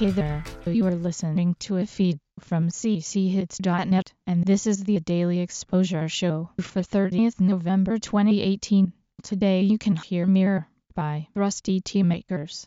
Hey there, you are listening to a feed from cchits.net, and this is the Daily Exposure Show for 30th November 2018. Today you can hear Mirror by Rusty Tea Makers.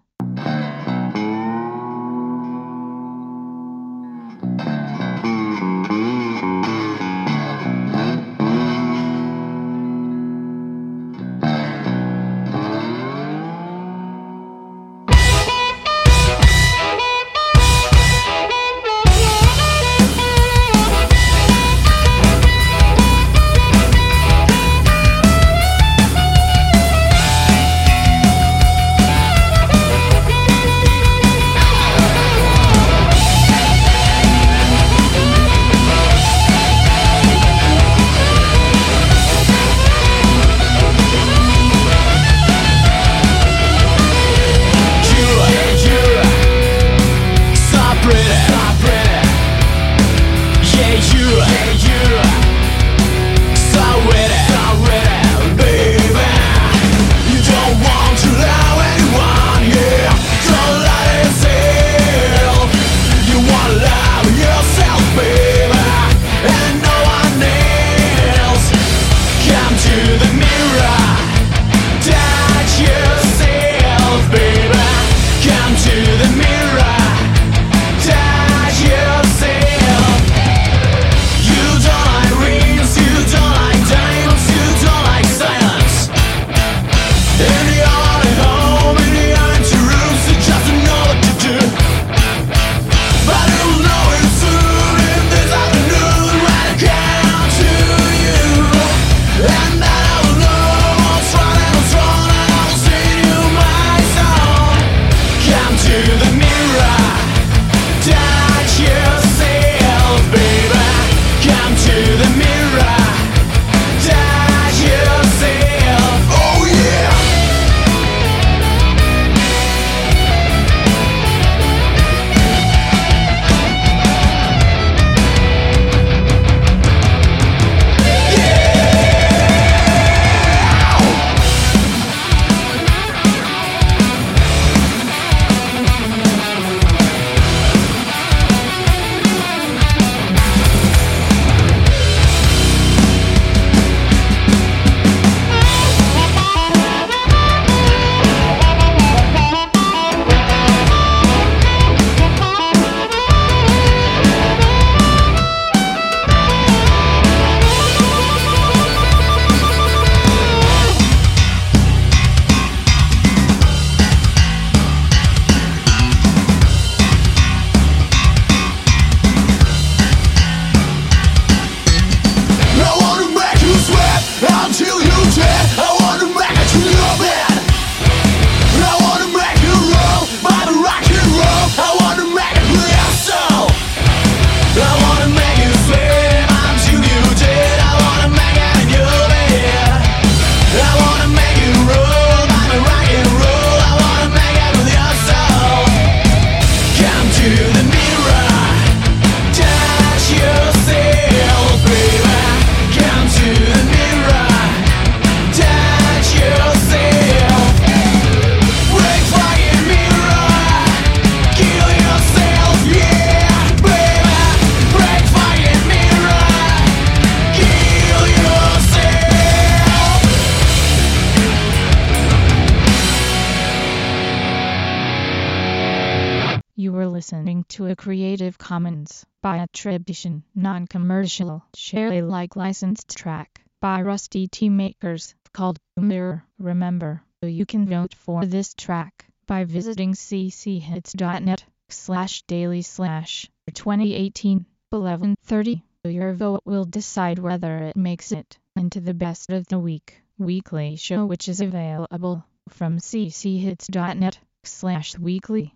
Listening to a Creative Commons by attribution, non-commercial, share Alike licensed track by Rusty Tea Makers called Mirror. Remember, you can vote for this track by visiting cchits.net slash daily slash 2018 1130. Your vote will decide whether it makes it into the best of the week weekly show which is available from cchits.net slash weekly.